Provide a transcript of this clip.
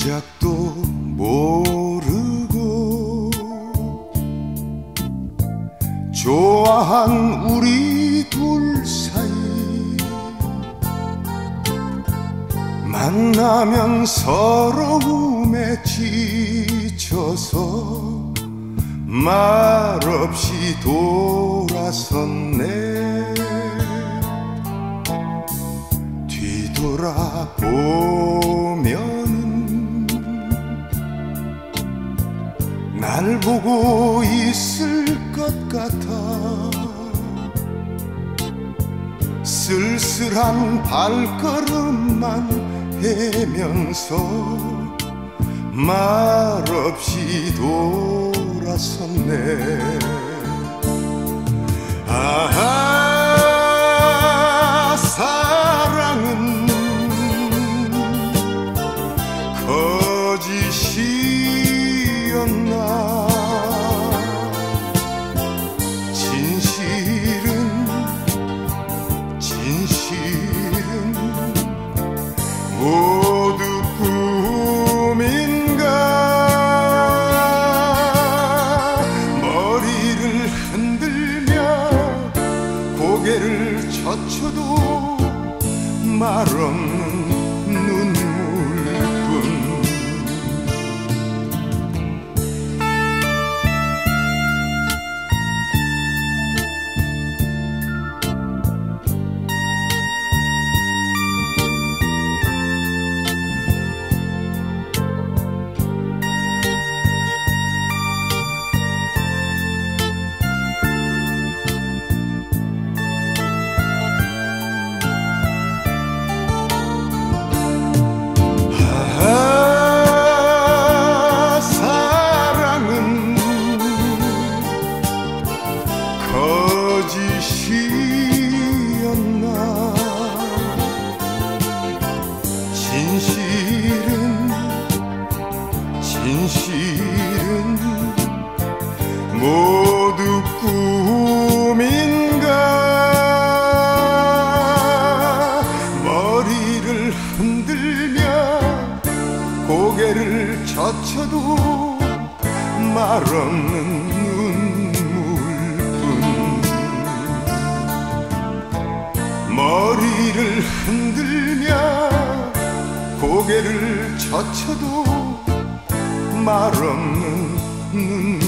시작도 모르고 좋아한 우리 둘 사이 만나면 서러움에 지쳐서 말없이 돌아섰네. 뒤돌아보고 날 보고 있을 것 같아. 쓸쓸한 발걸음만 해면서 말없이 돌아섰네 젖혀도 말없는 눈물 진실은 모두 꿈인가? 머리를 흔들며 고개를 젖혀도 말없는 눈물뿐. 머리를 흔들며 고개를 젖혀도 말 없는 눈물